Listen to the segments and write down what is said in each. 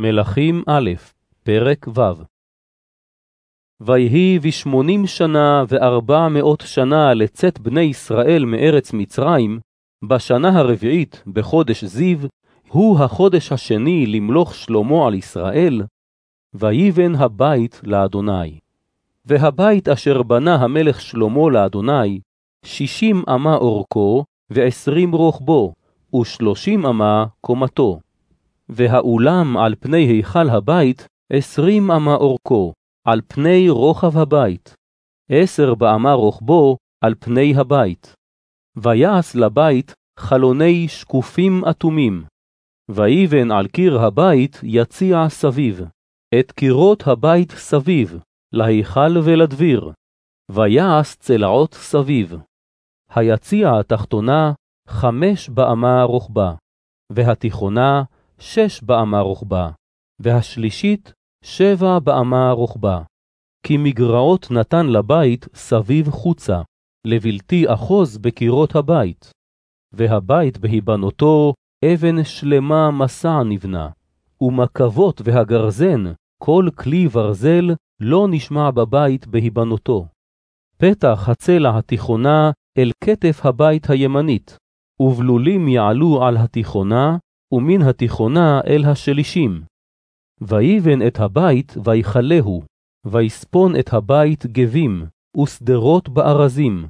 מלכים א', פרק ו' ויהי בשמונים שנה וארבע מאות שנה לצאת בני ישראל מארץ מצרים, בשנה הרביעית בחודש זיו, הוא החודש השני למלוך שלמה על ישראל, ויבן הבית לאדוני. והבית אשר בנה המלך שלמה לאדוני, שישים אמה אורכו, ועשרים רוחבו, ושלושים אמה קומתו. והאולם על פני היכל הבית עשרים אמה אורכו, על פני רוחב הבית, עשר באמה רוחבו על פני הבית. ויעש לבית חלוני שקופים אטומים, ויבן על קיר הבית יציע סביב, את קירות הבית סביב, להיכל ולדביר, ויעש צלעות סביב. היציע התחתונה חמש באמה רוחבה, והתיכונה שש באמה רוחבה, והשלישית שבע באמה רוחבה. כי מגרעות נתן לבית סביב חוצה, לבלתי אחוז בקירות הבית. והבית בהיבנותו אבן שלמה מסע נבנה, ומקבות והגרזן, כל כלי ברזל, לא נשמע בבית בהיבנותו. פתח הצלע התיכונה אל כתף הבית הימנית, ובלולים יעלו על התיכונה, ומן התיכונה אל השלישים. ויבן את הבית ויכלהו, ויספון את הבית גבים, ושדרות בארזים.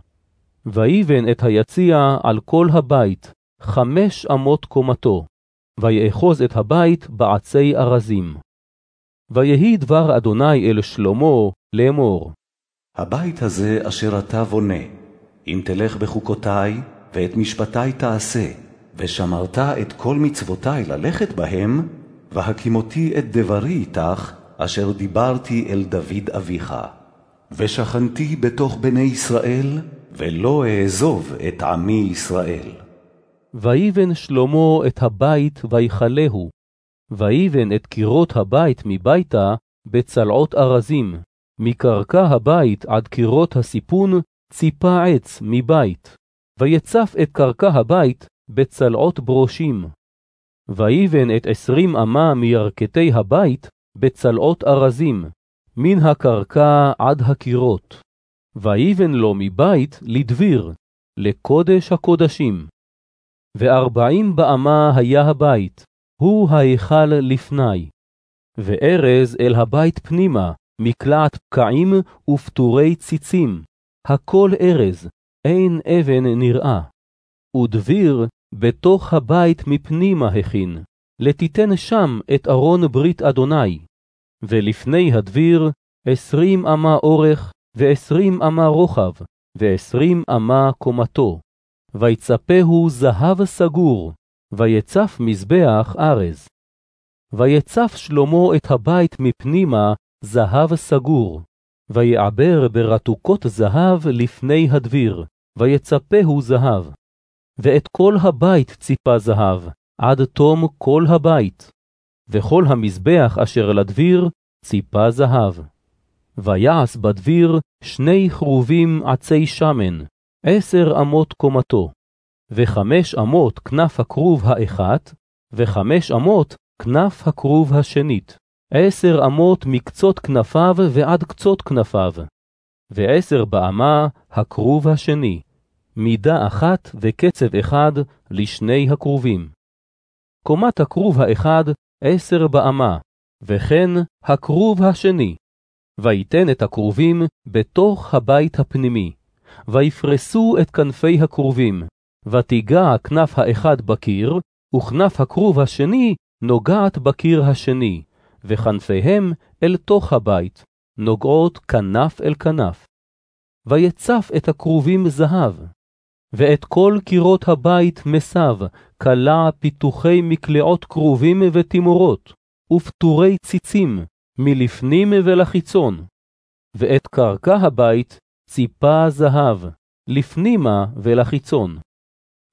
ויבן את היציע על כל הבית, חמש אמות קומתו, ויאחוז את הבית בעצי ארזים. ויהי דבר אדוני אל שלמה לאמור. הבית הזה אשר אתה בונה, אם תלך בחוקותי, ואת משפטי תעשה, ושמרת את כל מצוותי ללכת בהם, והקימותי את דברי איתך, אשר דיברתי אל דוד אביך. ושכנתי בתוך בני ישראל, ולא אעזוב את עמי ישראל. ויבן שלמה את הבית ויכלהו, ויבן את קירות הבית מביתה בצלעות ארזים, מקרקע הבית עד קירות הסיפון ציפה עץ מבית, ויצף את קרקע הבית בצלעות ברושים. ויבן את עשרים אמה מירכתי הבית בצלעות ארזים, מן הקרקע עד הקירות. ויבן לו מבית לדביר, לקודש הקודשים. וארבעים באמה היה הבית, הוא ההיכל לפני. וארז אל הבית פנימה, מקלעת פקעים ופטורי ציצים, הכל ארז, אין אבן נראה. ודביר בתוך הבית מפנימה הכין, לתיתן שם את ארון ברית אדוני. ולפני הדביר עשרים אמה אורך, ועשרים אמה רוחב, ועשרים אמה קומתו. ויצפהו זהב סגור, ויצף מזבח ארז. ויצף שלמה את הבית מפנימה זהב סגור, ויעבר ברתוקות זהב לפני הדביר, ויצפהו זהב. ואת כל הבית ציפה זהב, עד תום כל הבית. וכל המזבח אשר לדביר ציפה זהב. ויעש בדביר שני כרובים עצי שמן, עשר אמות קומתו, וחמש אמות כנף הכרוב האחת, וחמש אמות כנף הכרוב השנית, עשר אמות מקצות כנפיו ועד קצות כנפיו, ועשר באמה הכרוב השני, מידה אחת וקצב אחד לשני הכרובים. קומת הכרוב האחד עשר באמה, וכן הכרוב השני. ויתן את הכרובים בתוך הבית הפנימי, ויפרסו את כנפי הכרובים, ותיגע כנף האחד בקיר, וכנף הכרוב השני נוגעת בקיר השני, וכנפיהם אל תוך הבית, נוגעות כנף אל כנף. ויצף את הכרובים זהב, ואת כל קירות הבית מסב, כלה פיתוחי מקלעות כרובים ותימורות, ופטורי ציצים, מלפנים ולחיצון. ואת קרקע הבית ציפה זהב, לפנימה ולחיצון.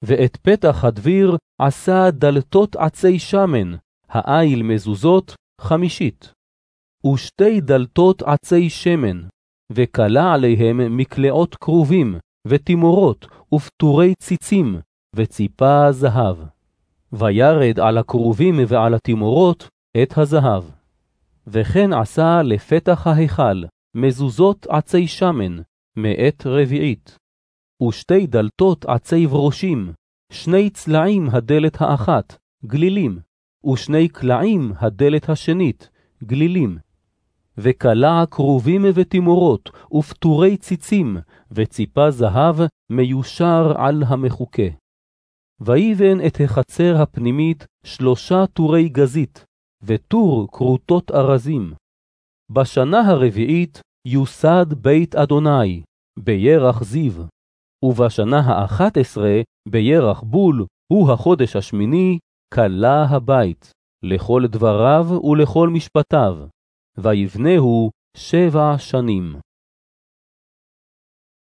ואת פתח הדביר עשה דלתות עצי שמן, העיל מזוזות, חמישית. ושתי דלתות עצי שמן, וכלה עליהם מקלעות כרובים, ותימורות, ופטורי ציצים, וציפה זהב. וירד על הכרובים ועל התימורות את הזהב. וכן עשה לפתח ההיכל מזוזות עצי שמן, מאת רביעית, ושתי דלתות עצי ברושים, שני צלעים הדלת האחת, גלילים, ושני קלעים הדלת השנית, גלילים. וקלע כרובים ותימורות, ופטורי ציצים, וציפה זהב מיושר על המחוקה. ויבן את החצר הפנימית שלושה טורי גזית, וטור כרותות ארזים. בשנה הרביעית יוסד בית אדוני, בירח זיו, ובשנה האחת עשרה, בירח בול, הוא החודש השמיני, כלה הבית, לכל דבריו ולכל משפטיו, ויבנהו שבע שנים.